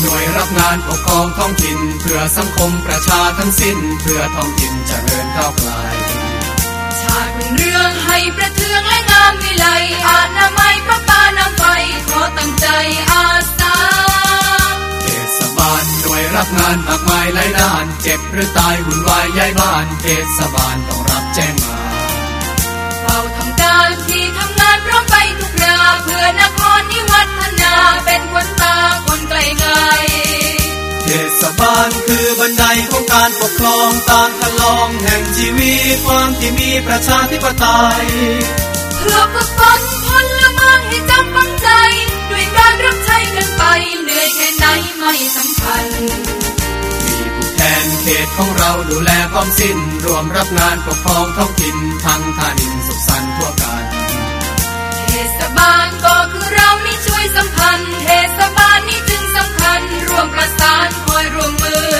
หน่วยรับงานปกครองท้องถิ่นเพื่อสังคมประชาทั้งสิ้น เพื่อท้องถิ่นจเจริญก้าวไกลชาติเป็นเรื่องให้ประเทืองและงามวิไลอาณาไม้พระปานำไปขอตั้งใจอาสาเทศบาลหน่วยรับงานมากมายหลายด้าน เจ็บหรือตายหุ่นวายย้ายบ้านเทศบาลต้องรับแจ้งมาเฝ้าทำการที่ทำงานพร้อมไปทุกราเพื่อนครนิวัฒนา เป็นคนตาคนไกลไกลเทศบาลคือบันไดของการปกครองตามคลองแห่งชีวิตความที่มีประชาธิปไตยเพื่อฝึกฝนพลเมืองให้จำฝังใจ ด้วยการรับใช้กันไปเหนื่อยแค่ไหนไม่สำคัญมีผู้แทนเขตของเราดูแลความสิ้น รวมรับงานปกครองท้องถิ่นทั้งท่านินสุขสันต์ทั่วกันเทศบาลก็คือเรานี่ช่วย สัมพันธ์เทศบาลนี้จึงสำคัญรวมประสานคอยร่วมมือ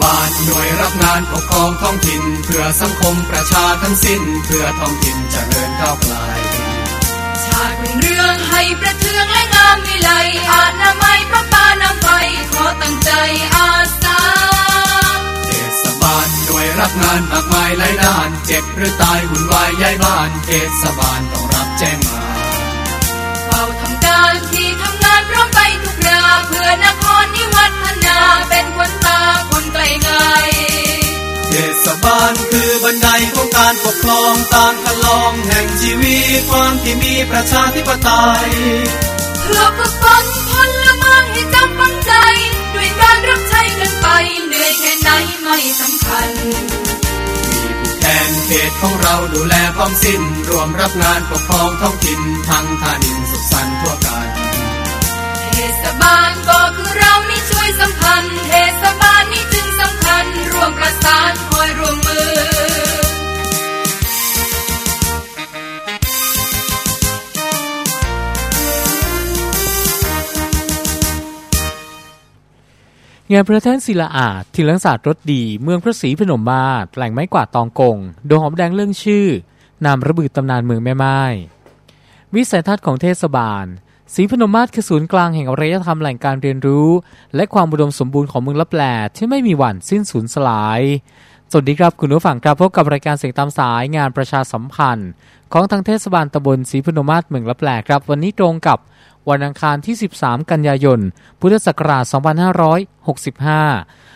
บาลหน่วยรับงานปกครองท้องถิ่น เพื่อสังคมประชาทั้งสิ้น เพื่อท้องถิ่นจเจริญก้าวไกลชาติเป็นเรื่องให้ประเทืองและงามวิไลอาณาไม้พระปานำไปขอตั้งใจอาสาเทศบาลหน่วยรับงานมากมายหลายด้าน เจ็บหรือตายหุ่นวายย้ายบ้านเทศบาลต้องรับแจ้งมาเฝ้าทำการที่ทำงานพร้อมไปทุกราเพื่อนครนิวัฒนาเป็นคนตาคน ไกลไง เทศบาลคือบันไดของการปกครองตามคลองแห่งชีวิตความที่มีประชาธิปไตยเพื่อฝึกฝนพลเมืองให้จำฝังใจ ด้วยการรับใช้กันไปเหนื่อยแค่ไหนไม่สำคัญมีผู้แทนเขตของเราดูแลความสิ้น รวมรับงานปกครองท้องถิ่นทั้งท่านินสุขสันต์ทั่วกัน เทศบาลก็คือเรานี่ช่วยสัมพันธ์ เทศบาลนี่จึงสำคัญร วมประสานคอยร่วมมือ งานพระแท่นศิลาอาดทิลังศาสตร์รถดี เมืองพระศรีพนมมาศแหล่งไม้กวาดตองกง โดหอมแดงเรื่องชื่อนามระบือตำนานเมืองแม่ไม้วิสัยทัศน์ของเทศบาล ศรีพนมมาศคือศูนย์กลางแห่งอารยธรรมแหล่งการเรียนรู้ และความอุดมสมบูรณ์ของเมืองลับแลที่ไม่มีวันสิ้นสูญสลาย สวัสดีครับคุณผู้ฟังครับพบกับรายการเสียงตามสายงานประชาสัมพันธ์ ของทางเทศบาลตำบลศรีพนมมาศเมืองลับแลครับ วันนี้ตรงกับวันอังคารที่ 13 กันยายน พุทธศักราช 2565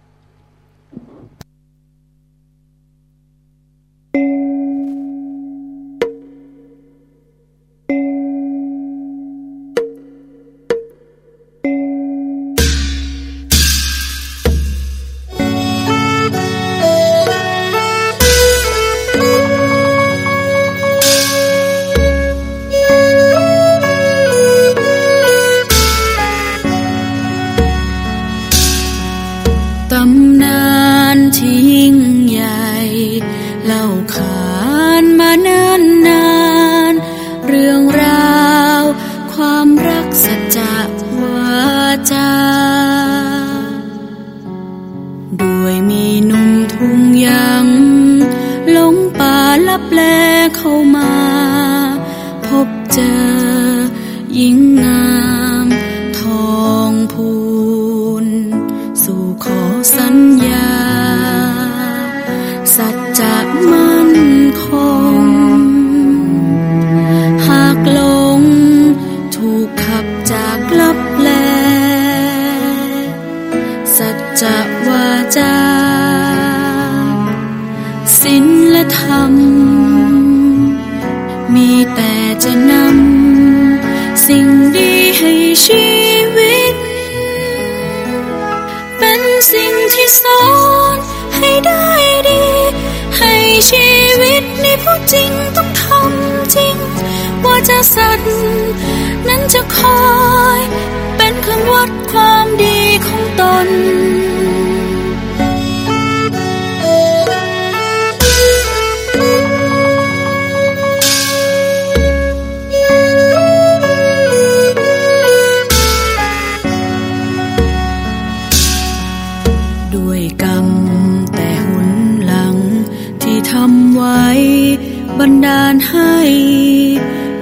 บันดาลให้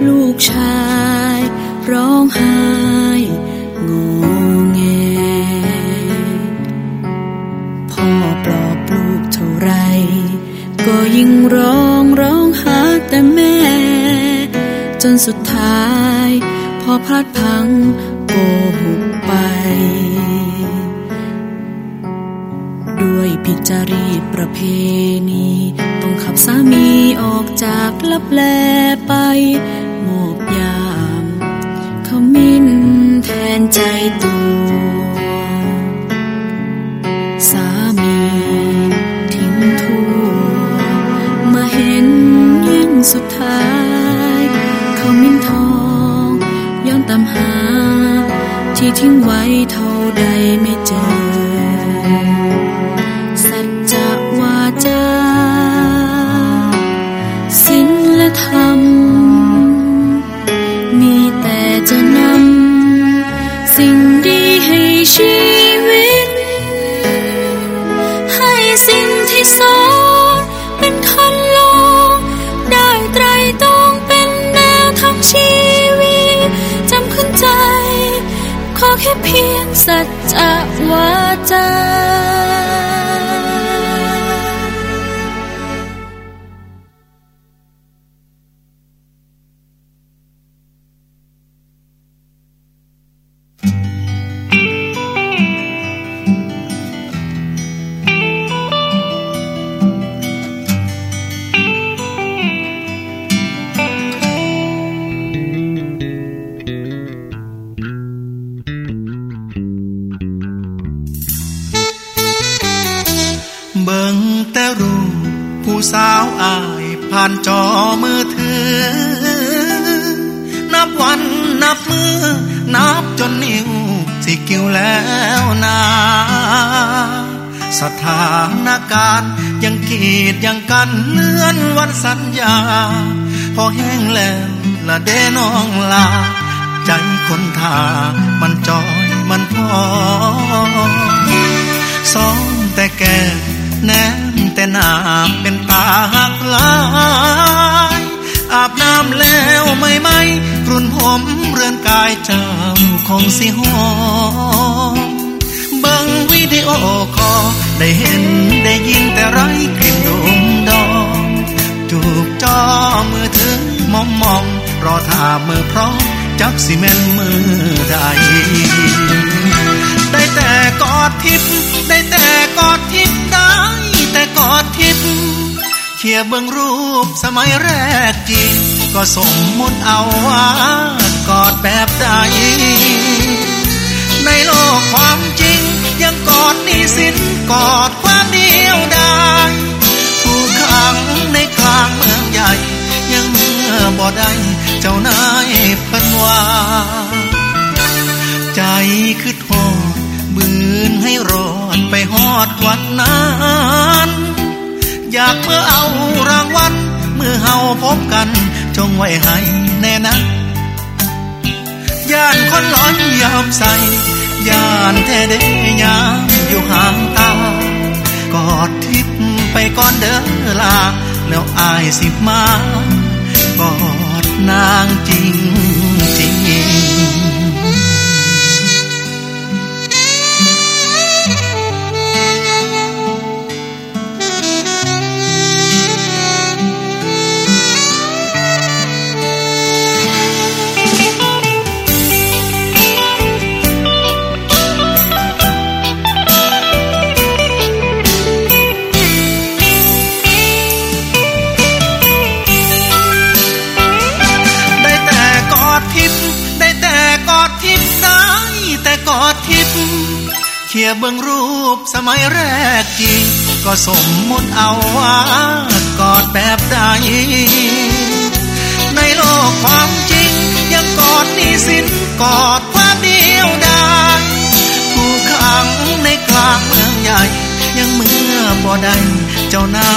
ลูกชายร้องไห้งงแงพ่อปลอบลูกเท่าไร ก็ยิ่งร้องร้องหาแต่แม่ จนสุดท้ายพ่อพลาดพังโกหกไป ด้วยพิจารีประเพณี สามีออกจากลับแลไปโมบยามเขามินแทนใจตัวสามีทิ้งทั่วมาเห็นยิ่งสุดท้ายเขามินทองย้อนตามหาที่ทิ้งไว้า สาวอายผ่านจอมือถือ นับวันนับมือ นับจนนิ้วสิกิ้วแล้วนาสถานการณ์ยังกีดยังกันเลื่อนวันสัญญา พอแห้งแล้วละเดน้องลา ใจคนทามันจอยมันพอซ้อมแต่แก แนมแต่นาเป็นตาหักลายอาบน้ำแล้วไม่ไม่กรุนผมเรือนกายเจ้าคงสิหอมบังวิดีโอคอได้เห็นได้ยินแต่ไรกลิ่นดมดองจูบจอมือถึงมองมองรอท่ามือพร้อมจักสิแม่นมือใดได้แต่กอดทิพย์ได้ กอดทิพย์ได้ แต่กอดทิพย์เขี่ยเบื้องรูปสมัยแรกจริง ก็สมมุติเอาว่ากอดแบบใด ในโลกความจริง ยังกอดนี่สินกอดความเดียวดายผู้ขังในกลางเมืองใหญ่ ยังเมื่อบ่ได้เจ้านายเพิ่นว่าใจคือโทษบืนให้รอ ไปหอดวันนั้นอยากเมื่อเอารางวัลเมื่อเฮาพบกัน จงไว้ให้แน่นะย่านคนร้อนยามใส่ย่านแท้เดยามอยู่ห่างตากอดทิพไปก่อนเด้อลาแล้วอายสิมากอดนางจริงจริง เขียเบื้องรูปสมัยแรกจริง ก็สมมุติเอาว่ากอดแบบใด ในโลกความจริง ยังกอดนิสิณกอดความเดียวดายผู้ขังในกลางเมืองใหญ่ ยังเมื่อบ่ได้เจ้านา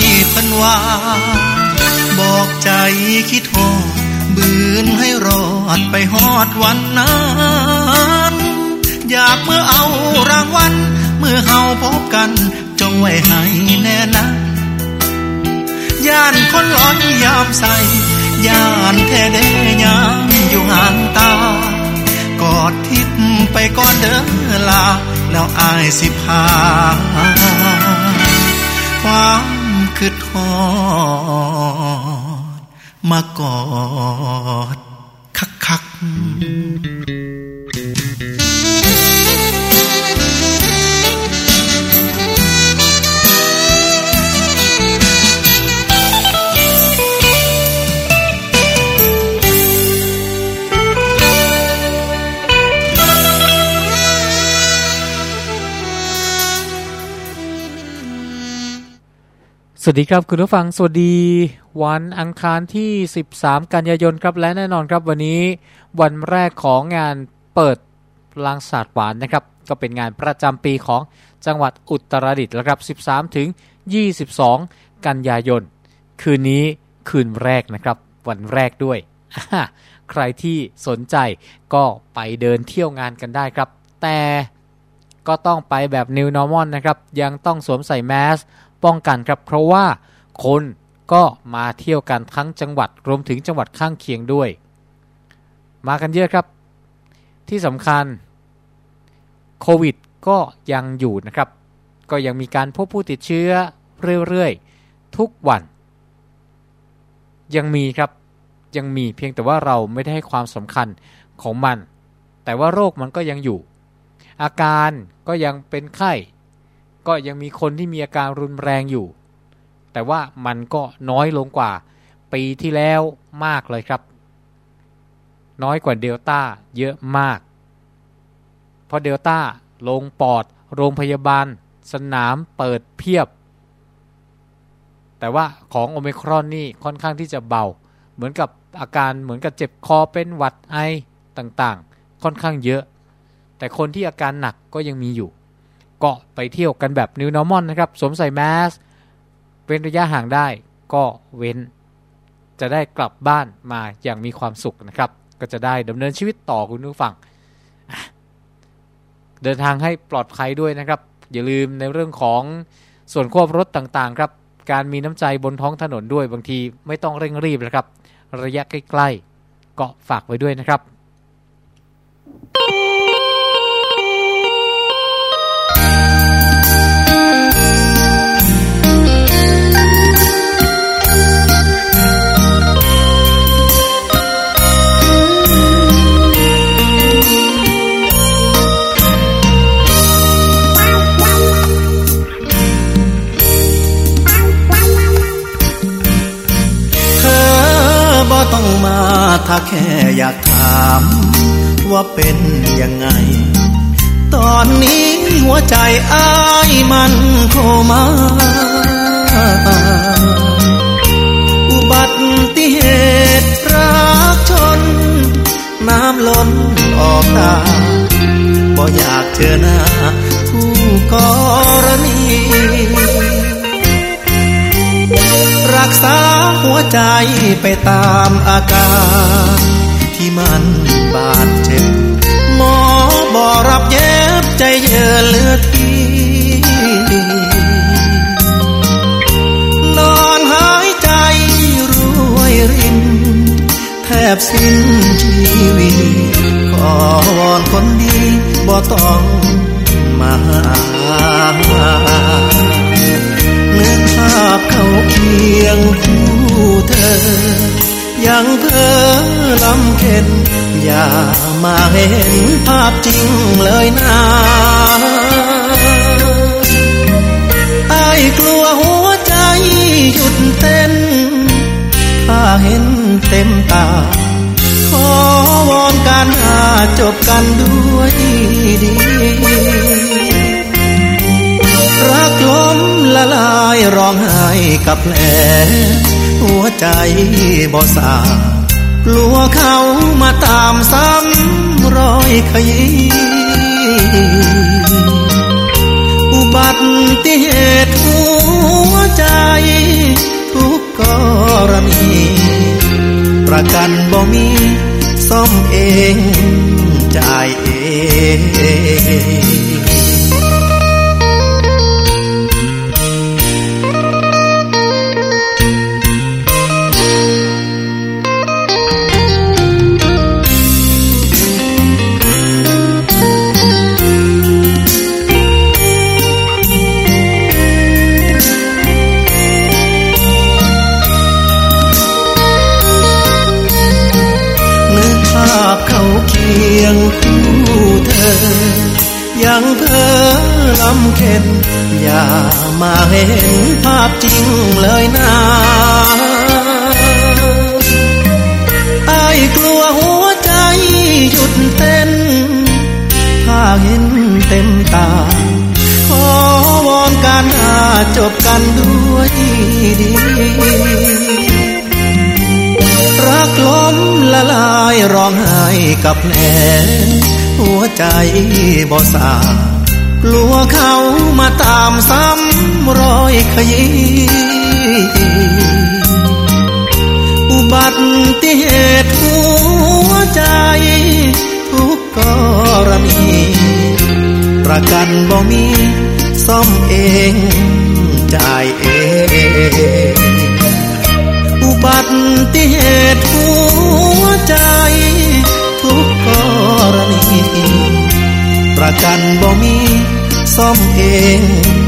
ยเพิ่นว่าบอกใจคิดโทษบืนให้รอดไปฮอดวันนั้น อยากเมื่อเอารางวัลเมื่อเฮาพบกัน จงไว้ให้แน่นะย่านคนร้อนยามใส่ย่านแท้เดยามอยู่ห่างตา กอดทิพไปก่อนเด้อลา แล้วอายสิพาความคืดทอดมากอดคักคัก สวัสดีครับคุณผู้ฟังสวัสดีวันอังคารที่ 13 กันยายนครับและแน่นอนครับวันนี้วันแรกของงานเปิดลางศาสตร์หวานนะครับ ก็เป็นงานประจำปีของจังหวัดอุตรดิตถ์แล้วครับ 13 ถึง 22 กันยายน คืนนี้คืนแรกนะครับ วันแรกด้วย ใครที่สนใจก็ไปเดินเที่ยวงานกันได้ครับ แต่ก็ต้องไปแบบ New Normal นะครับยังต้องสวมใส่แมส ป้องกันครับ เพราะว่าคนก็มาเที่ยวกันทั้งจังหวัดรวมถึงจังหวัดข้างเคียงด้วย มากันเยอะครับ ที่สำคัญโควิดก็ยังอยู่นะครับ ก็ยังมีการพบผู้ติดเชื้อเรื่อยๆ ทุกวัน ยังมีครับยังมีเพียงแต่ว่าเราไม่ได้ให้ความสำคัญของมัน แต่ว่าโรคมันก็ยังอยู่ อาการก็ยังเป็นไข้ ก็ยังมีคนที่มีอาการรุนแรงอยู่ แต่ว่ามันก็น้อยลงกว่า ปีที่แล้วมากเลยครับ น้อยกว่าเดลต้าเยอะมาก เพราะเดลต้าลงปอด โรงพยาบาล สนามเปิดเพียบ แต่ว่าของโอเมครอนนี่ค่อนข้างที่จะเบา เหมือนกับอาการเหมือนกับเจ็บคอเป็นหวัดไอต่างๆ ค่อนข้างเยอะ แต่คนที่อาการหนักก็ยังมีอยู่ ก็ไปเที่ยวกันแบบ New Normal นะครับ สวมใส่แมสเว้นระยะห่างได้ก็เว้น จะได้กลับบ้านมาอย่างมีความสุขนะครับ ก็จะได้ดำเนินชีวิตต่อคุณผู้ฟัง เดินทางให้ปลอดภัยด้วยนะครับ อย่าลืมในเรื่องของส่วนควบรถต่างๆ ครับ การมีน้ำใจบนท้องถนนด้วยบางทีไม่ต้องเร่งรีบนะครับ ระยะใกล้ๆก็ฝากไว้ด้วยนะครับ ถ้าแค่อยากถาม ว่าเป็นยังไง ตอนนี้หัวใจอ้ายมันโคมาอุบัติเหตุรักชน น้ำล้นออกตาบ่อยากเจอหน้าคู่กรณี รักษาหัวใจไปตามอาการ ที่มันบาดเจ็บ หมอบอกรับเย็บใจเยือเหลือทีนอนหายใจรวยริน แทบสิ้นชีวิตขอวอนคนดีบ่ต้องมาหานึกภาพเขาเคียงคู่เธอ ยังเพ้อลำเค็นอย่ามาเห็นภาพจริงเลยนะไอ้กลัวหัวใจหยุดเต้นถ้าเห็นเต็มตา ขอวอนการหาจบกันด้วยดี กับแผลหัวใจบ่สากลัวเขามาตามซ้ำรอยขยี้อุบัติเหตุหัวใจ ทุกกรณี ประกันบ่มีซ่อมเองจ่ายเอง งเพ้อลำเค็นอย่ามาเห็นภาพจริงเลยนะไอ้กลัวหัวใจหยุดเต้น ถ้าเห็นเต็มตา ขอวอนการหาจบกันด้วยดีรักล้มละลายร้องไห้กับแผล หัวใจบ่สากลัวเขามาตามซ้ำรอยขยี้อุบัติเหตุหัวใจทุกกรณีประกันบ่มีซ่อมเองจ่ายเองอุบัติเหตุหัว บ่มีซ่อมเอง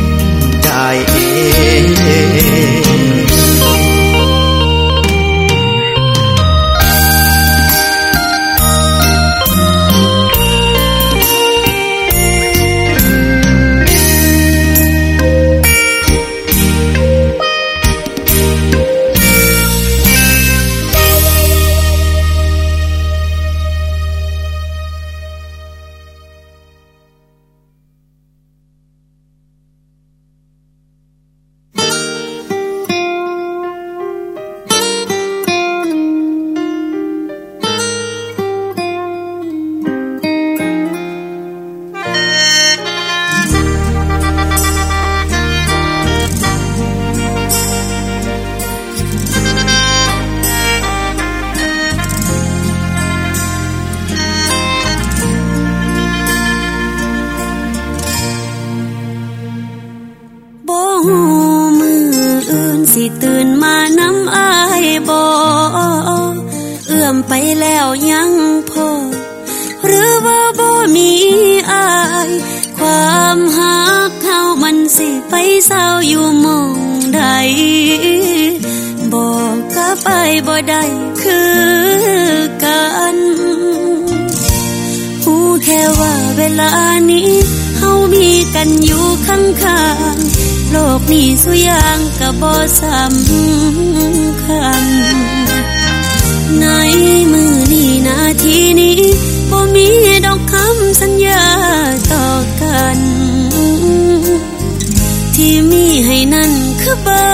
มีให้นั่นคือเบิ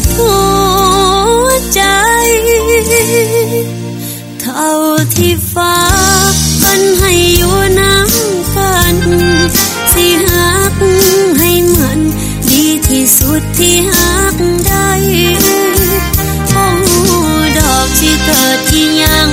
ดหัวใจ เท่าที่ฟ้าปันให้อยู่น้ำกันสิหักให้มันดีที่สุดที่หักได้โอ้ดอกที่เกิดที่ยัง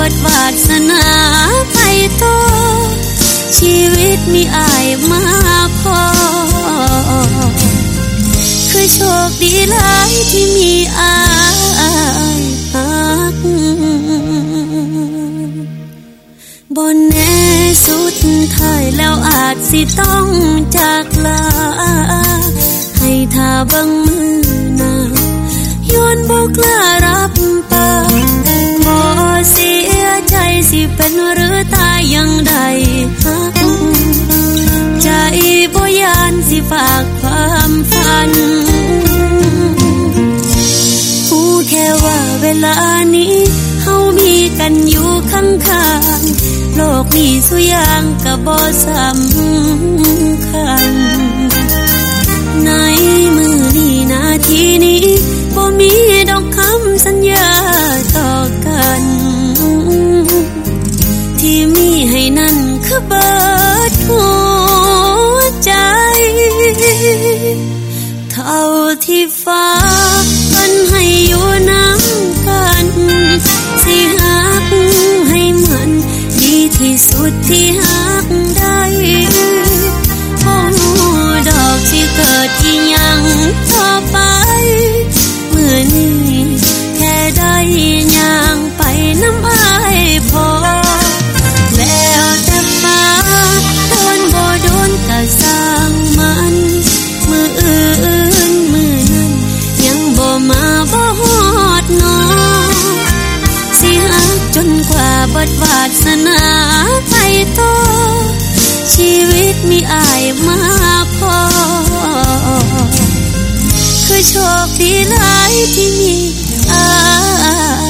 บทวาสนาไปตัวชีวิตมีอายมาพอ คือโชคดีหลายที่มีอายหักบนแน่สุดท้ายแล้วอาจสิต้องจากลา ให้ท่าบังมือนาย้อนบอกลารับปากบ่สิ สิเป็นหรือตายยังใดใจบุญสิฝากความฝันผู้แค่ว่าเวลานี้เฮามีกันอยู่ข้างข้างโลกนี้สุยางก็บ่สำคัญในมือนี้นาทีนี้บ่มีดอกคำสัญญาต่อกัน ที่มีให้นั่นคือเบิดหัวใจ เท่าที่ฟ้าเพิ่นให้อยู่น้ำกัน สิหักให้เหมือนดีที่สุดที่หักได้บ่ฮู้ดอกที่เกิดที่ยังต่อ สนาไปต่อชีวิตมีอายมาพอ คือโชคดีหลายที่มีอาย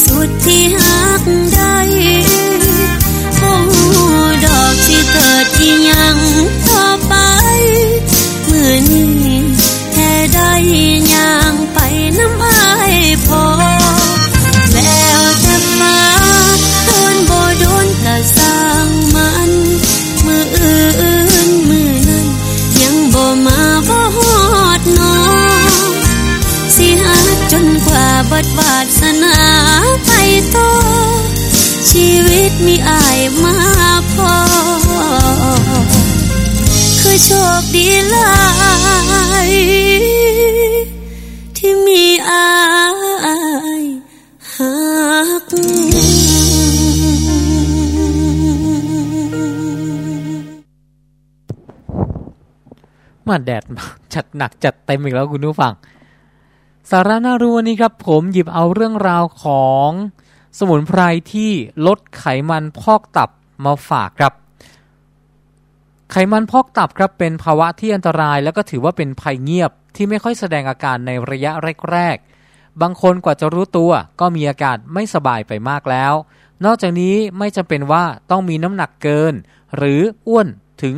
สุดที่หักได้ผู้ดอกที่เกิดที่ยัง พอคือโชคดีหลายที่มีอายหักมาแดดจัดหนักจัดเต็มอีกแล้วคุณผู้ฟัง สาระน่ารู้วันนี้ครับ ผมหยิบเอาเรื่องราวของสมุนไพรที่ลดไขมันพอกตับ มาฝากครับ ไขมันพอกตับครับเป็นภาวะที่อันตราย แล้วก็ถือว่าเป็นภัยเงียบที่ไม่ค่อยแสดงอาการในระยะแรกๆ บางคนกว่าจะรู้ตัวก็มีอาการไม่สบายไปมากแล้ว นอกจากนี้ไม่จำเป็นว่าต้องมีน้ำหนักเกิน หรืออ้วนถึง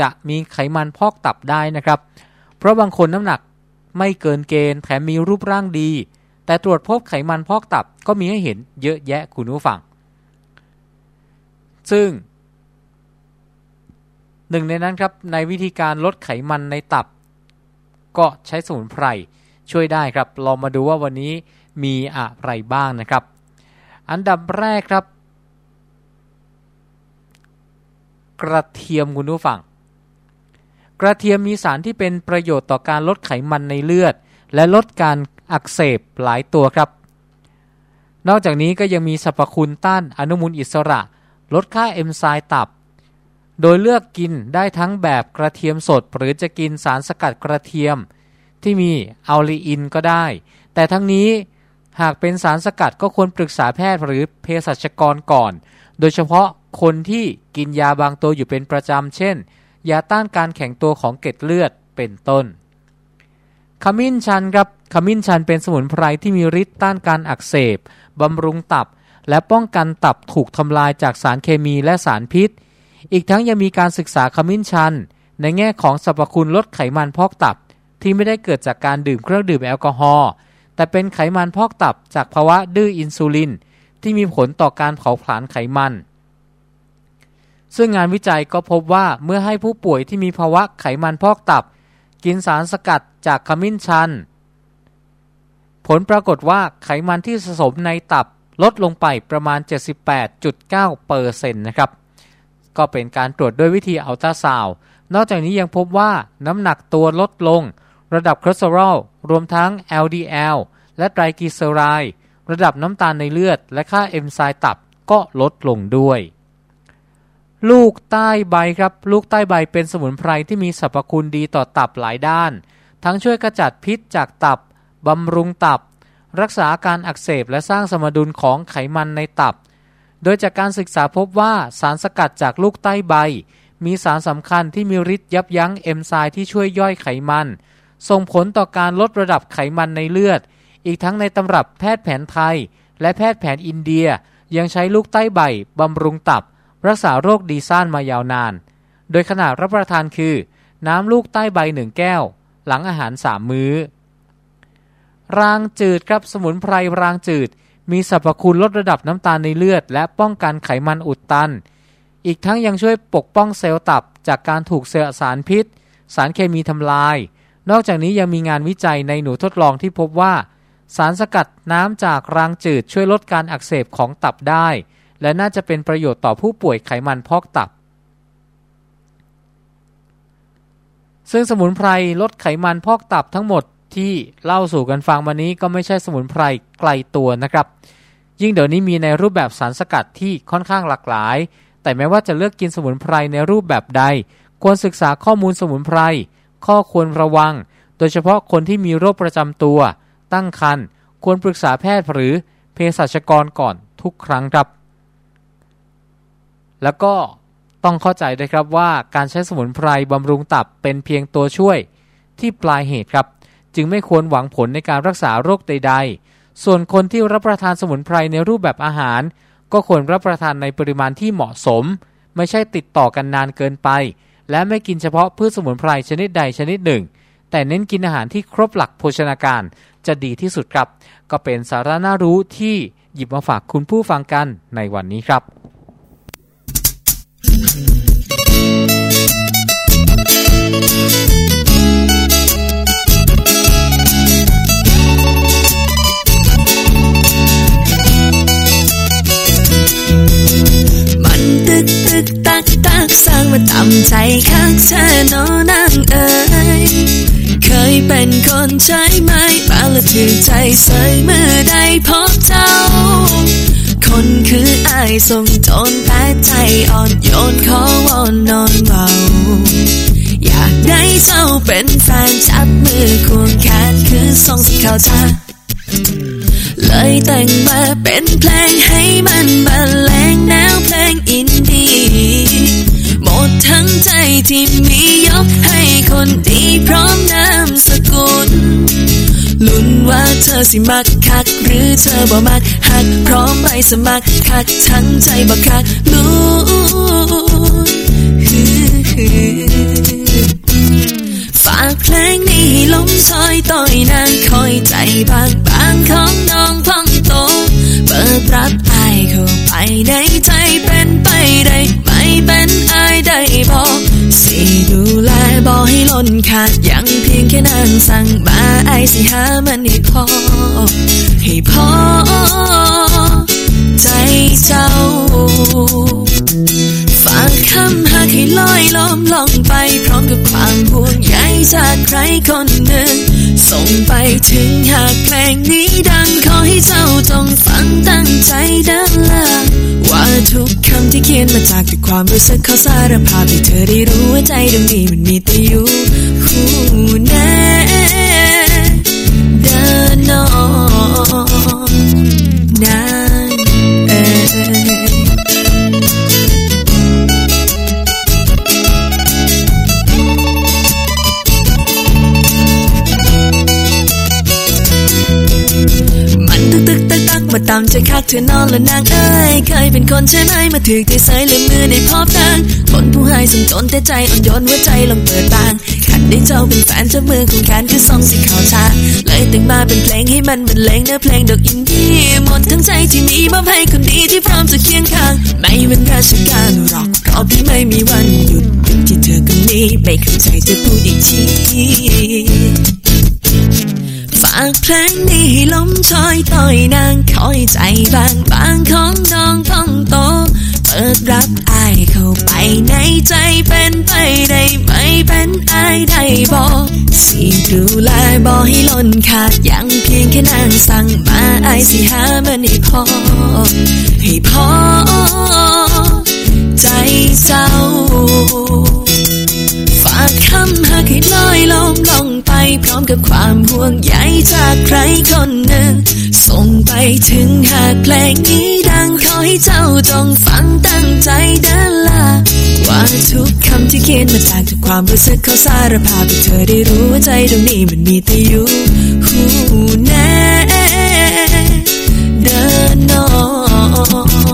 จะมีไขมันพอกตับได้นะครับ เพราะบางคนน้ำหนักไม่เกินเกณฑ์แถมมีรูปร่างดี แต่ตรวจพบไขมันพอกตับก็มีให้เห็นเยอะแยะคุณผู้ฟัง ซึ่งหนึ่งในนั้นครับในวิธีการลดไขมันในตับ ก็ใช้สมุนไพรช่วยได้ครับลองมาดูว่าวันนี้มีอะไรบ้างนะครับ อันดับแรกครับ กระเทียมคุณผู้ฟัง กระเทียมมีสารที่เป็นประโยชน์ต่อการลดไขมันในเลือด และลดการอักเสบหลายตัวครับ นอกจากนี้ก็ยังมีสรรพคุณต้านอนุมูลอิสระ ลดค่าเอนไซม์ตับ โดยเลือกกินได้ทั้งแบบกระเทียมสด หรือจะกินสารสกัดกระเทียม ที่มีอัลลีอินก็ได้ แต่ทั้งนี้หากเป็นสารสกัดก็ควรปรึกษาแพทย์หรือเภสัชกรก่อน โดยเฉพาะคนที่กินยาบางตัวอยู่เป็นประจำ เช่น ยาต้านการแข็งตัวของเกล็ดเลือดเป็นต้น ขมิ้นชันครับ ขมิ้นชันเป็นสมุนไพรที่มีฤทธิ์ต้านการอักเสบ บำรุงตับ และป้องกันตับถูกทำลายจากสารเคมีและสารพิษ อีกทั้งยังมีการศึกษาขมิ้นชัน ในแง่ของสรรพคุณลดไขมันพอกตับ ที่ไม่ได้เกิดจากการดื่มเครื่องดื่มแอลกอฮอล์แต่เป็นไขมันพอกตับจากภาวะดื้ออินซูลิน ที่มีผลต่อการเผาผลาญไขมัน ซึ่งงานวิจัยก็พบว่าเมื่อให้ผู้ป่วยที่มีภาวะไขมันพอกตับ กินสารสกัดจากขมิ้นชัน ผลปรากฏว่าไขมันที่สะสมในตับ ลดลงไปประมาณ 78.9%นะครับ ก็เป็นการตรวจด้วยวิธีอัลตราซาวด์นอกจากนี้ยังพบว่าน้ำหนักตัวลดลง ระดับคอเลสเตอรอลรวมทั้ง LDL และไตรกลีเซอไรด์ระดับน้ำตาลในเลือด และค่าเอนไซม์ตับก็ลดลงด้วย ลูกใต้ใบครับ ลูกใต้ใบเป็นสมุนไพรที่มีสรรพคุณดีต่อตับหลายด้าน ทั้งช่วยกระจัดพิษจากตับบำรุงตับ รักษาการอักเสบและสร้างสมดุลของไขมันในตับ โดยจากการศึกษาพบว่าสารสกัดจากลูกใต้ใบ มีสารสำคัญที่มีฤทธิ์ยับยั้งเอนไซม์ที่ช่วยย่อยไขมัน ส่งผลต่อการลดระดับไขมันในเลือด อีกทั้งในตำรับแพทย์แผนไทย และแพทย์แผนอินเดียยังใช้ลูกใต้ใบบำรุงตับ รักษาโรคดีซ่านมายาวนาน โดยขนาดรับประทานคือ น้ำลูกใต้ใบหนึ่งแก้ว หลังอาหารสามมื้อ รางจืดครับสมุนไพรรางจืด มีสรรพคุณลดระดับน้ำตาลในเลือด และป้องกันไขมันอุดตัน อีกทั้งยังช่วยปกป้องเซลล์ตับจากการถูกเสสารพิษ สารเคมีทำลาย นอกจากนี้ยังมีงานวิจัยในหนูทดลองที่พบว่า สารสกัดน้ำจากรางจืดช่วยลดการอักเสบของตับได้ และน่าจะเป็นประโยชน์ต่อผู้ป่วยไขมันพอกตับซึ่งสมุนไพรลดไขมันพอกตับทั้งหมด ที่เล่าสู่กันฟังวันนี้ก็ไม่ใช่สมุนไพรไกลตัวนะครับ ยิ่งเดี๋ยวนี้มีในรูปแบบสารสกัดที่ค่อนข้างหลากหลาย แต่แม้ว่าจะเลือกกินสมุนไพรในรูปแบบใด ควรศึกษาข้อมูลสมุนไพร ข้อควรระวัง โดยเฉพาะคนที่มีโรคประจำตัว ตั้งครรภ์ควรปรึกษาแพทย์หรือเภสัชกรก่อนทุกครั้งครับ แล้วก็ต้องเข้าใจด้วยครับว่าการใช้สมุนไพรบำรุงตับเป็นเพียงตัวช่วยที่ปลายเหตุครับ จึงไม่ควรหวังผลในการรักษาโรคใด ๆ ส่วนคนที่รับประทานสมุนไพรในรูปแบบอาหาร ก็ควรรับประทานในปริมาณที่เหมาะสม ไม่ใช่ติดต่อกันนานเกินไป และไม่กินเฉพาะพืชสมุนไพรชนิดใดชนิดหนึ่ง แต่เน้นกินอาหารที่ครบหลักโภชนาการจะดีที่สุดครับ ก็เป็นสาระน่ารู้ที่หยิบมาฝากคุณผู้ฟังกันในวันนี้ครับมัน สร้างมาตำใจข้างเธอโนนางเอ๋ยเคยเป็นคนใช้ไม้มาละถือใจใส่เมื่อได้พบเจ้า คนคืออายส่งโจนแต่ใจอ่อนโยนขอวอนนอนเบาอยากได้เจ้าเป็นแฟนจับมือควงแขนคือส่งสิเข้าชาเลยแต่งมาเป็นเพลงให้มันบรรเลงแนวเพลงอินดี้ ดทั้งใจที่มียกให้คนดีพร้อมนามสกุลลุ้นว่าเธอสิมักคัก หรือเธอบ่มักหักพร้อมใบสมัครคักทั้งใจบ่คักลุ้นฝากเพลงนี้ให้ลมซอยต่อยนางคอยใจบางบางของน้องพองโตเปิดรับไอเข้าไปในใจ บอกให้ล้นขาดยังเพียงแค่นางสั่งมาไอสิหามันให้พอ ให้พอ ใจเจ้า ให้ลอยล้อมล่องไป พร้อมกับความห่วงใยจากใครคนหนึ่ง ส่งไปถึงหากเพลงนี้ดังขอให้เจ้าจงฟังตั้งใจดังละว่าทุกคำที่เขียนมาจากแต่ความรู้สึกเขาสารภาพให้เธอได้รู้ว่าใจดวงนี้มันมีแต่อยู่ ตักมามใจคักเธอนอนและนางเอ้ยเคยเป็นคนใช่ไหมมาถือใจใส่ลืมมือในพบนางคนผู้ให้สมจนแต่ใจอ่อนโยนหัวใจลงเปิดบางขันได้เจ้าเป็นแฟนเจ้ามือของแขนคือส่งสิเข้าทาเลยแต่งมาเป็นเพลงให้มันบรรเลงเนื้อเพลงดอกอินดี้หมดทั้งใจที่มีมอบให้คนดีที่พร้อมจะเคียงข้าง ไม่เป็นราชการหรอกเพราะพี่ไม่มีวันหยุดที่เธอคนนี้ไม่เข้าใจจะพูดอีกทีากเพลงนี้ให้ลมชอยต่อยนางคอยใจบางบางของน้องต้องโต เปิดรับอายเข้าไปในใจเป็นไปได้ไหมเป็นอายได้บอกสิดูแลบอกให้ล้นขาดยังเพียงแค่นางสั่งมาอายสิหามันให้พอ ให้พอใจเศร้าากคำหากให้ลอยลมลงไปพร้อมกับความห่วงใยจากใครคนหนึ่ง ส่งไปถึงหากเพลงนี้ดังขอให้เจ้าจงฟังตั้งใจเดินลาว่าทุกคำที่เขียนมาจากทุกความรู้สึกเขาสารภาพให้เธอได้รู้ว่าใจตรงนี้มันมีแต่อยู่หูแน่เดินนอน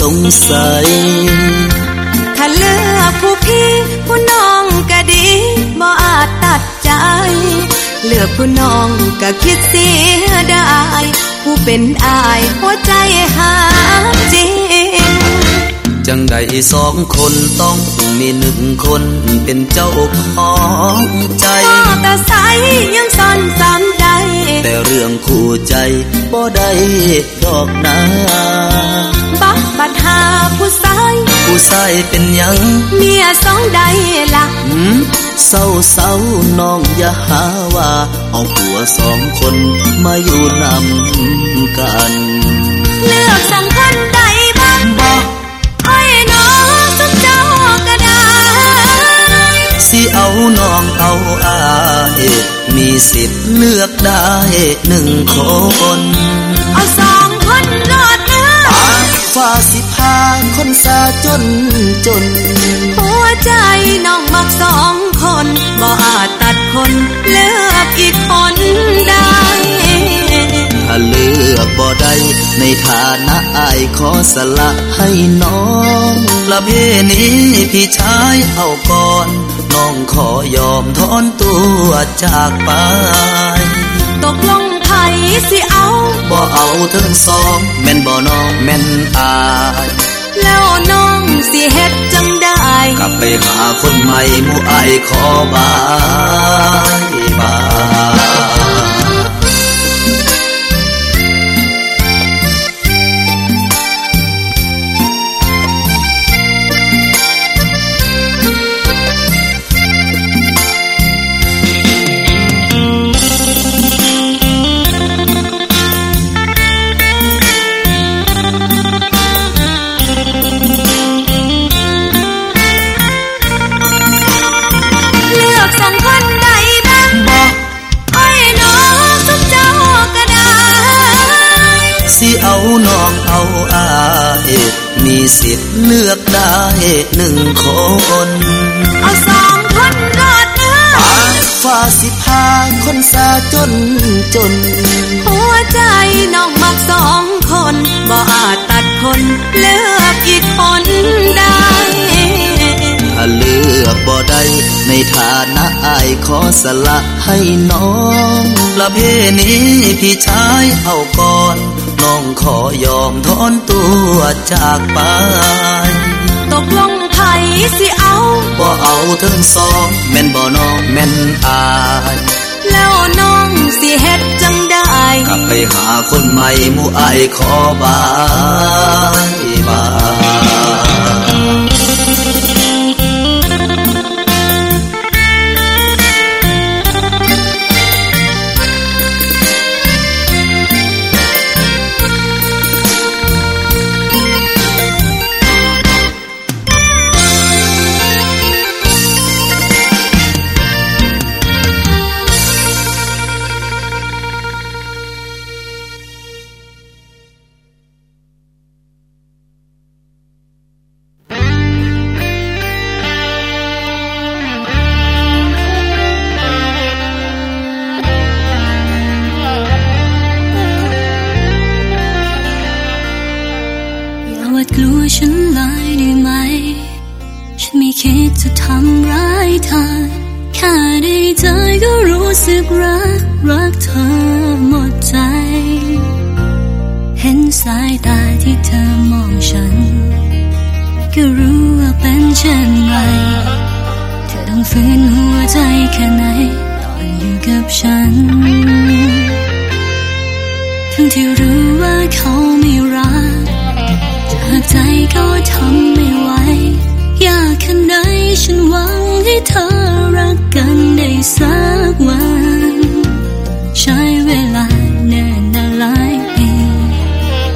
สงสัย ถ้าเลือกผู้พี่ผู้น้องก็ดีบ่อาจตัดใจ เลือกผู้น้องก็คิดเสียดายผู้เป็นอายหัวใจหาจริง จังใดสองคนต้องมีหนึ่งคนเป็นเจ้าของใจพ่อตาใสยังซ่อนสามใดแต่เรื่องคู่ใจบ่ได้ดอกนา ผู้ชายเป็นหยัง เมียสองใดละหืมเศร้าเศร้าน้องอย่าหาว่า เอาผัวสองคนมาอยู่นำกัน เลือกสองคนใดบ้างบอกไอ้น้องทุกเจ้าก็ได้ สิเอาน้องเอาอายมีสิทธิ์เลือกได้หนึ่งคน เอาสองคนรอดเนื้อ ฟ้าสิพาคนสาจนจน หัวใจน้องมักสองคนบ่อาจตัดคนเลือกอีกคนได้ ถ้าเลือกบ่ได้ในฐานะอายขอสละให้น้องละเพนี้พี่ชายเอาก่อน น้องขอยอมถอนตัวจากไป ตกลงไผ สิเอาบ่เอาเทิงสองแม่นบ่น้องแม่นอายแล้วน้องสิเฮ็ดจังได้กลับไปหาคนใหม่หมู่อายขอบายบาย เลือกได้หนึ่งคน เอาสองคนรอดเนื้อฟ้าสิพาคนสาจนจน หัวใจน้องมักสองคนบ่อาจตัดคนเลือกอีกคนได้ ถ้าเลือกบ่ได้ในฐานะอายขอสละให้น้อง ประเพณีพี่ชายเอาก่ นน้องขอยอมถอนตัวจากไป ตกลงไผสิเอาบ่เอาเทิงสองแม่นบ่น้องแม่นอาย แล้วน้องสิเฮ็ดจังได้กลับไปหาคนใหม่หมู่อายขอบายบาย ดจะทำร้ายเธอ แค่ได้เจอก็รู้สึกรัก รักเธอหมดใจ เห็นสายตาที่เธอมองฉัน ก็รู้ว่าเป็นเช่นไร เธอต้องฝืนหัวใจแค่ไหน ตอนอยู่กับฉัน ทั้งที่รู้ว่าเขาไม่รักจากใจก็ทำไม่ไหว ยากแค่ไหนฉันหวังให้เธอรักกันได้สักวัน ใช้เวลาเนิ่นนานหลายปี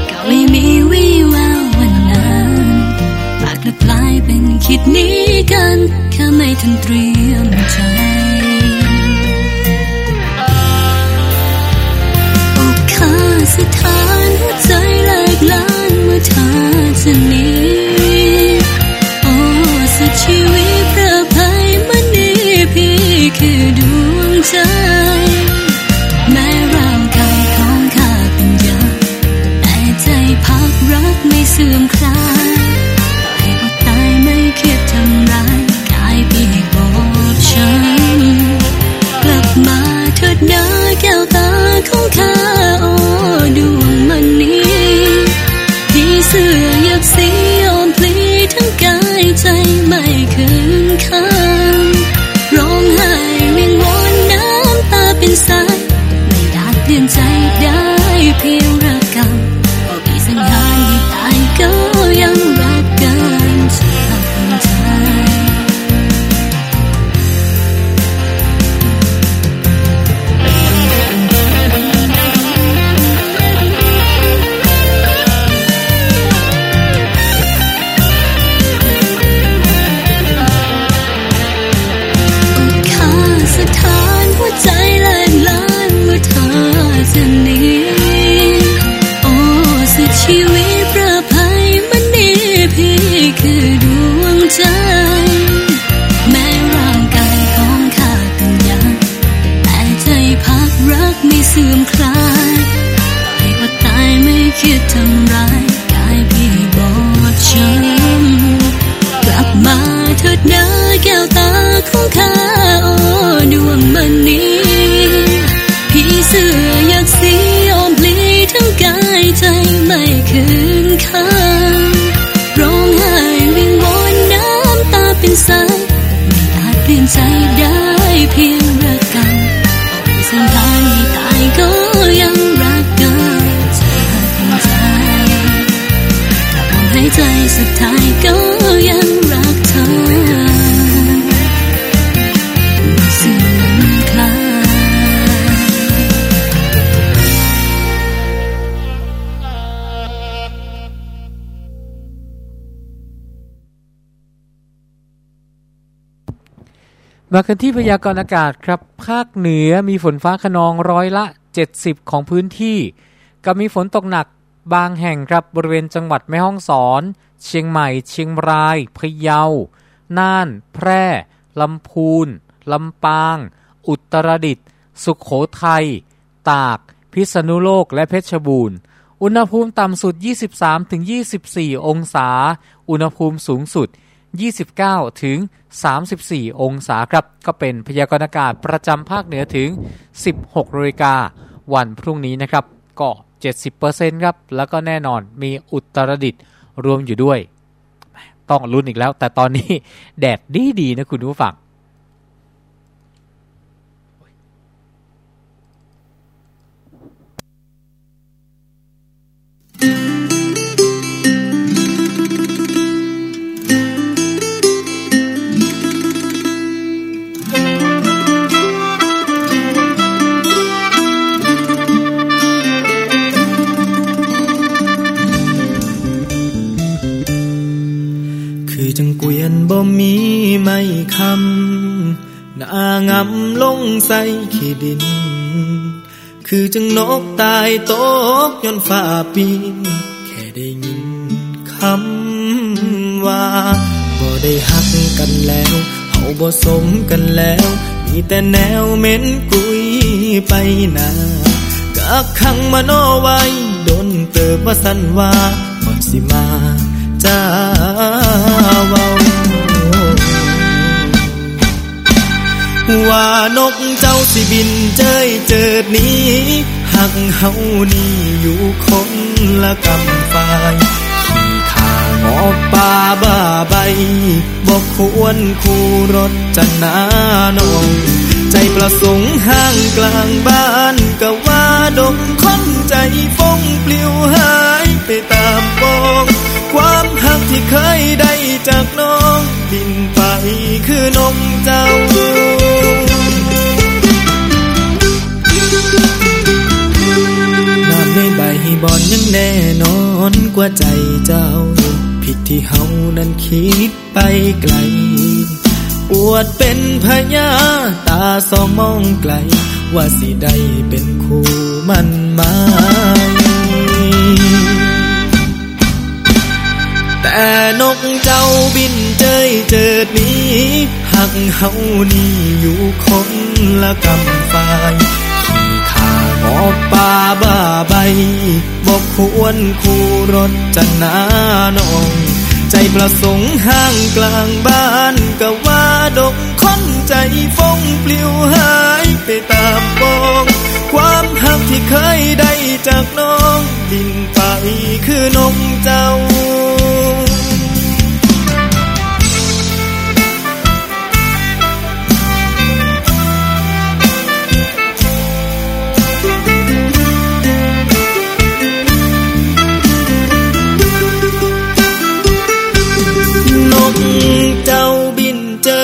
ก็ไม่มีวี่แวววันนั้นปากและปลายเป็นคิดนี้กันแค่ไม่ทันเตรียมใจอกขาสถานหัวใจแหลกล้านเมื่อเธอจะหนี มากันที่พยากรณ์อากาศครับ ภาคเหนือมีฝนฟ้าขนองร้อยละ 70 ของพื้นที่ กับมีฝนตกหนักบางแห่งครับบริเวณจังหวัดแม่ฮ่องสอน เชียงใหม่ เชียงราย พะเยา น่าน แพร่ ลำพูน ลำปาง อุตรดิตถ์ สุขโขทัย ตาก พิษณุโลก และเพชรบูรณ์ อุณหภูมิต่ำสุด 23-24 องศา อุณหภูมิสูงสุด 29 ถึง 34 องศาครับ ก็เป็นพยากรณ์อากาศประจำภาคเหนือถึง 16นาฬิกาวันพรุ่งนี้นะครับ ก็ 70%ครับ แล้วก็แน่นอนมีอุตรดิตถ์รวมอยู่ด้วย ต้องลุ้นอีกแล้ว แต่ตอนนี้แดดดีดีนะคุณผู้ฟัง เกวียนบ่มีไม่คำหน้างำลงใส่ขี้ดิน คือจังนกตายตกย้อนฟ้าปีนแค่ได้ยินคำว่าบ่ได้หักกันแล้วเฮาบ่สมกันแล้ว มีแต่แนวเหม็นกุยไปหนากักขังมโนไว้ดนเติบว่าสันว่าก่อนสิมา จ้าเว้าว่านกเจ้าสิบินเจยเจิดนี้หักเฮานี่อยู่คนละกำฝ่ายขี่ขางอป่าบ้าใบบอกควรคู่รถจันนาน้อง ใจประสงค์ห้างกลางบ้านก็ว่าดงคนใจฟงปลิวหายไปตามปอง ความหักที่เคยได้จากน้องบินไปคือนมเจ้าน้ำในใบบอนยังแน่นอนกว่าใจเจ้า ผิดที่เฮานั้นคิดไปไกล ปวดเป็นพญาตาสองมองไกล ว่าสิได้เป็นคู่มันหมาย นกเจ้าบินเจยเจิดนี้หักเฮานี่อยู่คนละกำฝ่ายขี่ขางอป่าบ้าใบบอกควรคู่รถจันนานอง ใจประสงค์ห้างกลางบ้านก็ว่าดกคนใจฟงปลิวหายไปตามปองความหักที่เคยได้จากน้องบินไปคือนมเจ้า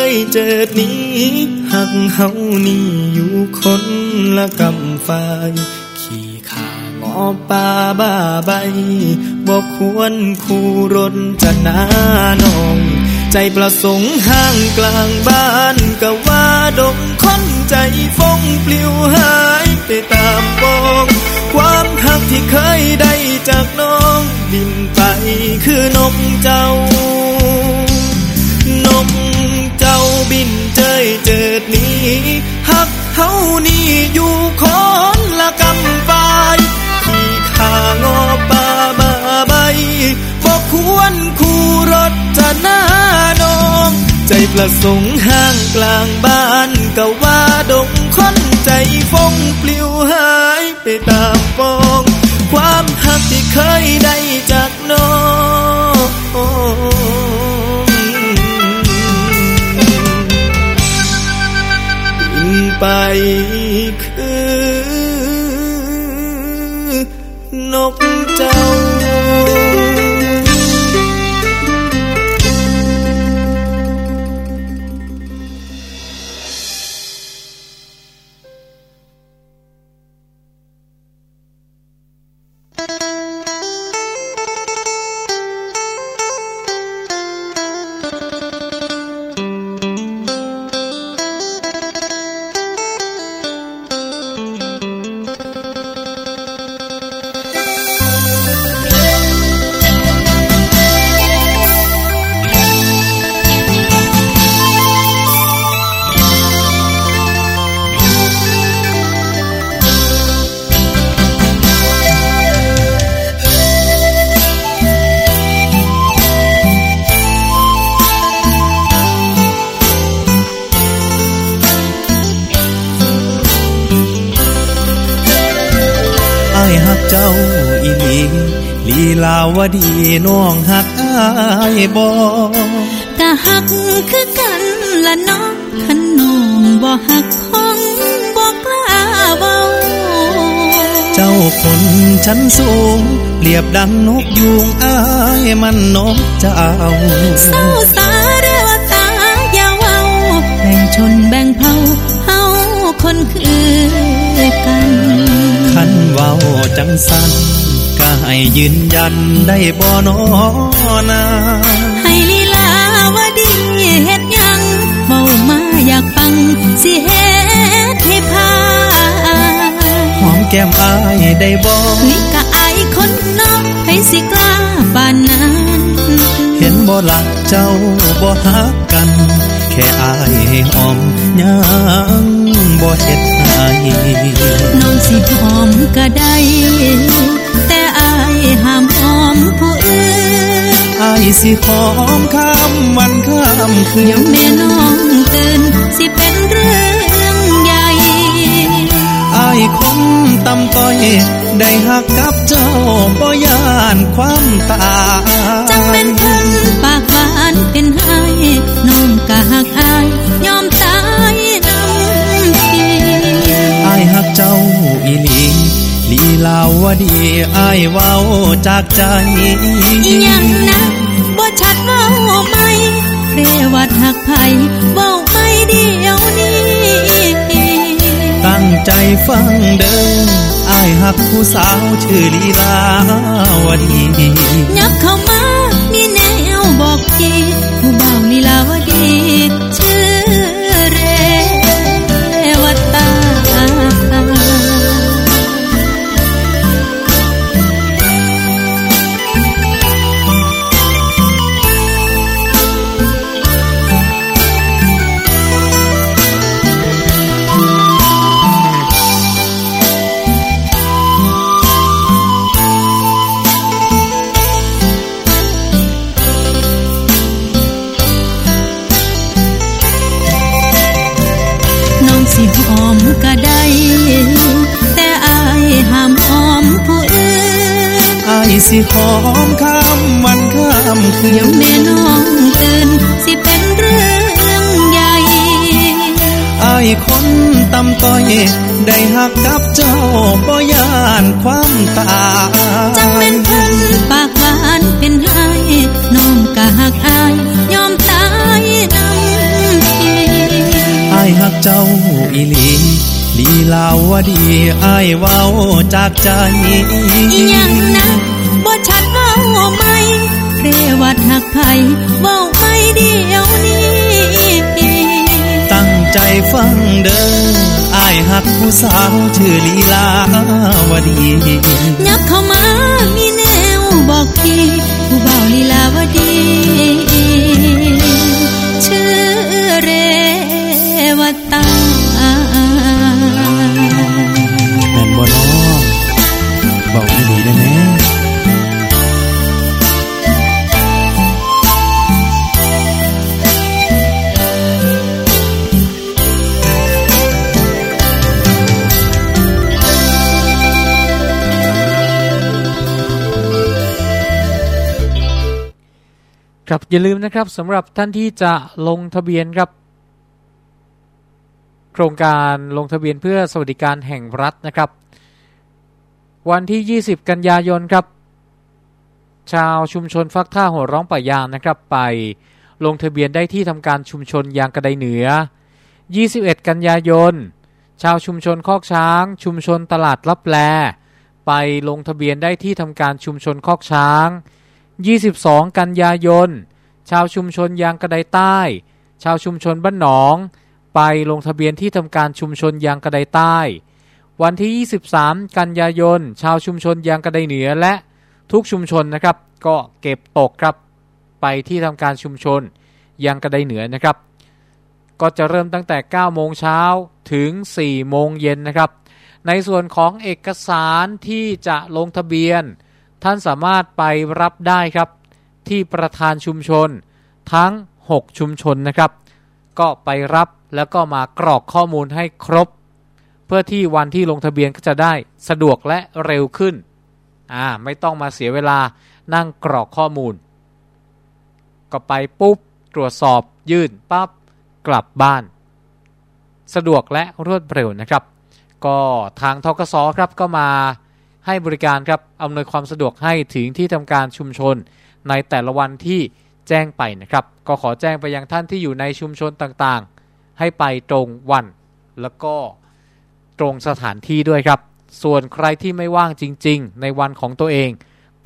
เจยเจิดนี้หักเฮานี่อยู่คนละกำฝ่าย ขี่ขางอป่าบ้าใบบอกควรคู่รถจะนาน้อง ใจประสงค์ห้างกลางบ้านก็ว่าดงคนใจฟงปลิวหายไปตามปองความหักที่เคยได้จากน้อง บินไปคือนกเจ้านกเจ้า บินเจยเจิดนี้หักเฮานี่อยู่คอนละกำปายขี่ขางอป่าบาใบบอกควรคู่รถจะหน้านอง ใจประสงค์ห้างกลางบ้านก็ว่าดงคนใจ บ่กะหักคือกันละน้องขันน้องบ่หักคงบ่กล้าเว้าเจ้าคนชั้นสูงเปรียบดังนกยูงอายมันนกเจ้าเศร้าสาเรวตาอย่าเว้าแบ่งชนแบ่งเผ่าเฮาคนคือกันคันเว้าจังสันก็ ให้ยืนยันได้บ่นอนาให้ลีลาวดีเฮ็ดยังเมามาอยากฟังสิเฮ็ดให้พาหอมแก้มอายได้บ่นี่ก็อายคนนอกให้สิกล้าบานนั้นเห็นบ่ลักเจ้าบ่ฮักกัน แค่อายให้หอมยังบ่เฮ็ดให้น้องสิหอมก็ได้แต่อาย ห้ามหอมผู้อื่นอายายสิหอมข้ามวันข้ามคืนยแม่น้องตื่นสิเป็นเรื่องใหญ่อายคนตำต้อย ได้หักกับเจ้าบ่ยานความตาจังเป็นคนปากหวานเป็นไห้น้องกะหักอายยอมตายน้ำทีอายหักเจ้าอีหลี ลีลาวดีอายเว้าจากใจยังนะบ่ชัดเว้าไหมเรวัดหักไผเว้าไม่เดียวนี้ตั้งใจฟังเดิมอายหักผู้สาวชื่อลีลาวดียับเข้ามามีแนวบอกทีผู้บ่าวลีลาวดี สิหอมข้ามวันข้ามคืนแม่น้องตื่นสิเป็นเรื่องใหญ่อายคนตำต้อย ได้หักกับเจ้าบ่ยานความตายจังเป็นคนปากหวานเป็นไห้น้องกะหักอายยอมตายน้ำทีอายหักเจ้าอีหลีลีลาวดีอายเว้าจากใจยังนะ วัดหักไผเว้าไม่เดียวนี้ ตั้งใจฟังเด้ออายหักผู้สาวชื่อลีลาวดียับเข้ามามีแนวบอกพี่ผู้บ่าวลีลาวดีชื่อเรวัตตาบ่นอบอกอีหลีได้ไหม ครับอย่าลืมนะครับสำหรับท่านที่จะลงทะเบียนครับ โครงการลงทะเบียนเพื่อสวัสดิการแห่งรัฐนะครับ วันที่ 20 กันยายนครับ ชาวชุมชนฟักท่าหัวร้องป่ายางนะครับ ไปลงทะเบียนได้ที่ทำการชุมชนยางกระไดเหนือ 21 กันยายน ชาวชุมชนคอกช้าง ชุมชนตลาดลับแล ไปลงทะเบียนได้ที่ทำการชุมชนคอกช้าง 22 กันยายน ชาวชุมชนยางกระไดใต้ ชาวชุมชนบ้านหนอง ไปลงทะเบียนที่ทำการชุมชนยางกระไดใต้ วันที่ 23 กันยายน ชาวชุมชนยางกระไดเหนือและทุกชุมชนนะครับ ก็เก็บตกครับ ไปที่ทำการชุมชนยางกระไดเหนือนะครับ ก็จะเริ่มตั้งแต่ 9 โมงเช้าถึง 4 โมงเย็นนะครับ ในส่วนของเอกสารที่จะลงทะเบียน ท่านสามารถไปรับได้ครับ ที่ประธานชุมชนทั้ง 6 ชุมชนนะครับ ก็ไปรับแล้วก็มากรอกข้อมูลให้ครบ เพื่อที่วันที่ลงทะเบียนก็จะได้สะดวกและเร็วขึ้นอ่าไม่ต้องมาเสียเวลานั่งกรอกข้อมูล ก็ไปปุ๊บ ตรวจสอบยื่นปั๊บกลับบ้าน สะดวกและรวดเร็วนะครับ ก็ทางทกศครับก็มา ให้บริการครับอำนวยความสะดวกให้ถึงที่ทำการชุมชน ในแต่ละวันที่แจ้งไปนะครับ ก็ขอแจ้งไปยังท่านที่อยู่ในชุมชนต่างๆ ให้ไปตรงวัน แล้วก็ตรงสถานที่ด้วยครับ ส่วนใครที่ไม่ว่างจริง ๆ ในวันของตัวเอง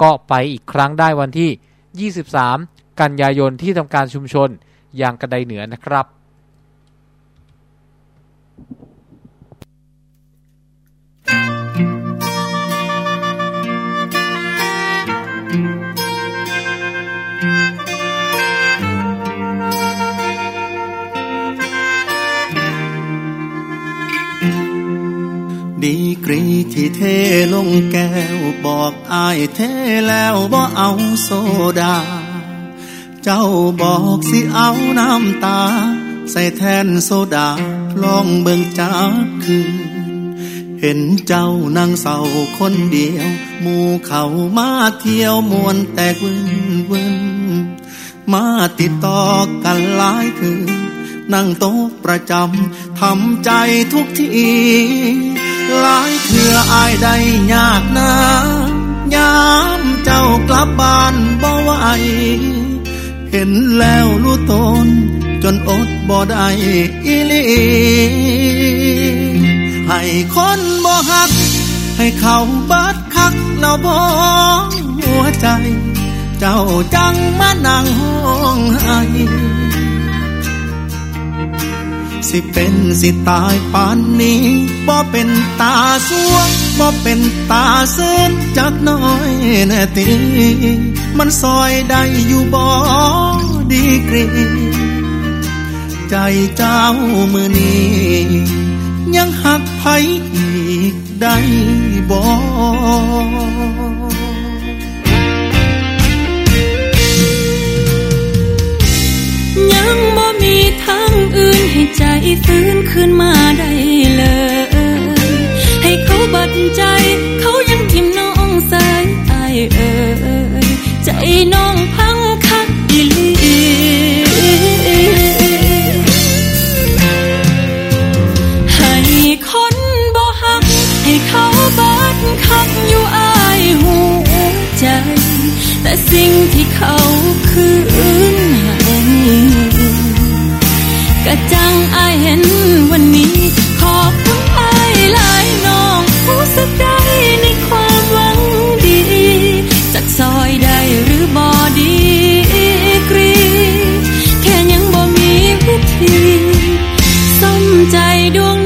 ก็ไปอีกครั้งได้วันที่ 23 กันยายนที่ทำการชุมชนยางกระไดเหนือนะครับ ดีกรีที่เทลงแก้วบอกอายเทแล้วบ่เอาโซดา เจ้าบอกสิเอาน้ำตา ใส่แทนโซดาลองเบิ่งจากคืน เห็นเจ้านั่งเศร้าคนเดียวหมู่เขามาเที่ยวมวนแตกวินวินมาติดต่อกันหลายคืน นั่งโต๊ะประจำทำใจทุกที หลายเถื่ออายได้ยากนายามเจ้ากลับบ้านบ่ไหวเห็นแล้วรู้ตนจนอดบ่ได้อีลีให้คนบ่หัก ให้เขาบัดคักแล้วบ่หัวใจ เจ้าจังมานั่งห้องไห้ สิเป็นสิตายปานนี้บ่เป็นตาสวงบ่เป็นตาเส้นจักน้อยแน่ตีมันซอยได้อยู่บ่ดีกรีใจเจ้ามือนี้ ยังหักไผอีกได้บ่ ยังบ่มีทางอื่นให้ใจฟื้นขึ้นมาได้เลย ให้เขาบัดใจ เขายังทิมน้องสายอายเอ่ยใจน้องพังคักอีลีให้คนบ่หัก ให้เขาบัดคักอยู่อายหูใจ แต่สิ่งที่เขาคืน จังอายเห็นวันนี้ ขอบคุณอายหลายน้องผู้สึกได้ในความหวังดี จากซอยได้หรือบ่ดีกรี แค่ยังบ่มีวิธีสมใจดวง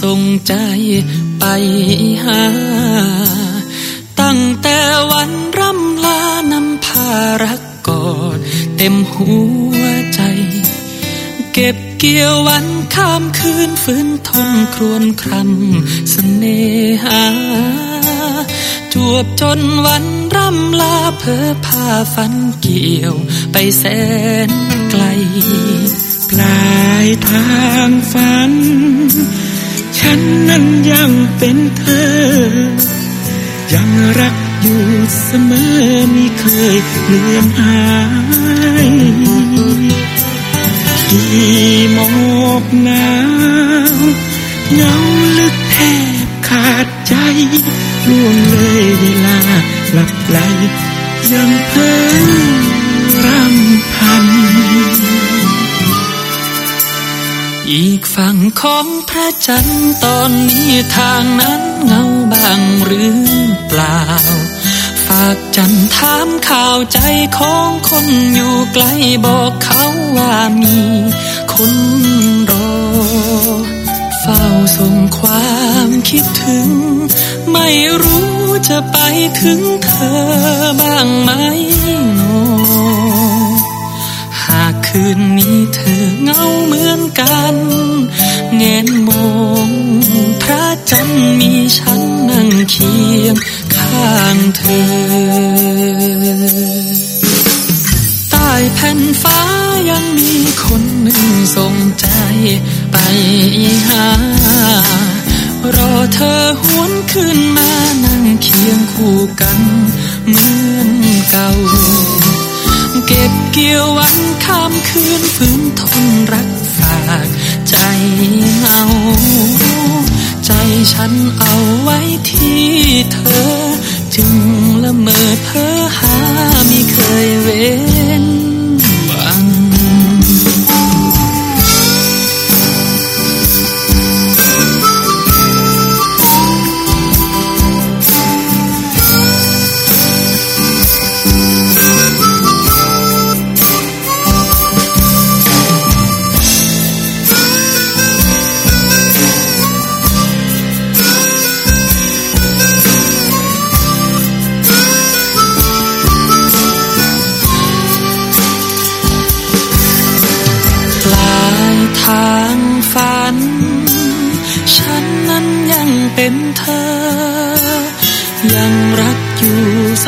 ส่งใจไปหา ตั้งแต่วันร่ำลานำพารักกอดเต็มหัวใจ เก็บเกี่ยววันข้ามคืนฟื้นทนครวนครำเสน่หาจวบจนวันร่ำลาเพอพาฝันเกี่ยว ไปแสนไกล ปลายทางฝัน ฉันนั้นยังเป็นเธอ ยังรักอยู่เสมอไม่เคยเลือนหายกี่หมอกหนาวเงาลึกแทบขาดใจล่วงเลยเวลาหลับไหลยังเพ้อ อีกฝั่งของพระจันทร์ตอนนี้ทางนั้นเงาบางหรือเปล่า ฝากจันถามข่าวใจของคนอยู่ไกลบอกเขาว่ามีคนรอ เฝ้าส่งความคิดถึง ไม่รู้จะไปถึงเธอบ้างไหมโน คืนนี้เธอเงาเหมือนกันแงนมองพระจันทร์มีฉันนั่งเคียงข้างเธอ ใต้แผ่นฟ้ายังมีคนหนึ่งสงใจไปหารอเธอหวนขึ้นมานั่งเคียงคู่กันเหมือนเก่า เก็บเกี่ยววันข้ามคืนฝืนทนรักฝากใจเงา ใจฉันเอาไว้ที่เธอ จึงละเมอเพ้อหาไม่เคยเว้น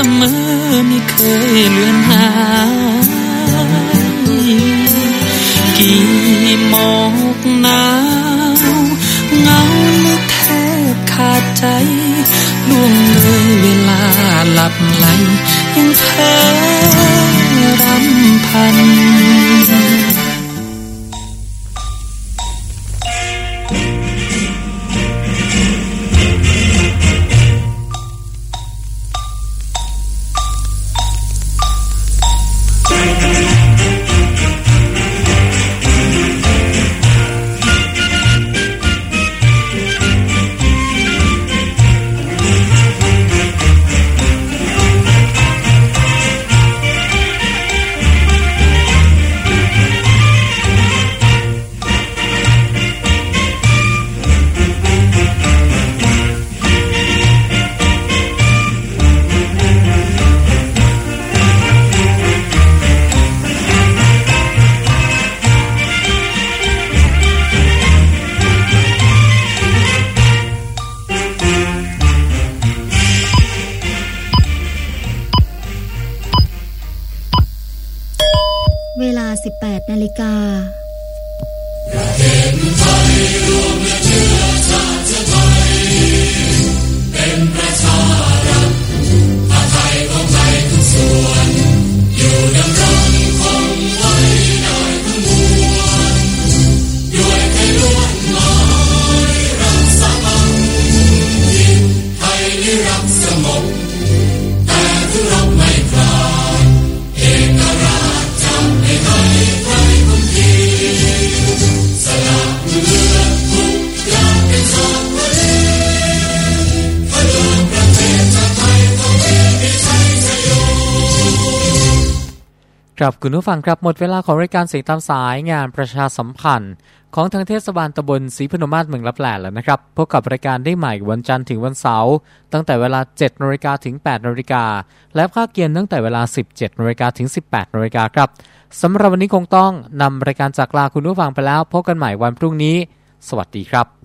สมอไม่เคยเลือนหายกี่หมอกหนาวเงาลึกแทบขาดใจล่วงเลยเวลาหลับไหลยังเธอรำพัน Thank you. คุณผู้ฟังครับหมดเวลาของรายการเสียงตามสายงานประชาสัมพันธ์ ของทางเทศบาลตำบลศรีพนมมาศเมืองลับแหล่แล้วนะครับ พบกับรายการได้ใหม่วันจันทร์ถึงวันเสาร์ตั้งแต่เวลา 7นาฬิกาถึง8นาฬิกาและภาคเกียนตั้งแต่เวลา 17นาฬิกาถึง 18นาฬิกาครับสำหรับวันนี้คงต้องนำรายการจากลาคุณผู้ฟังไปแล้ว พบกันใหม่วันพรุ่งนี้ สวัสดีครับ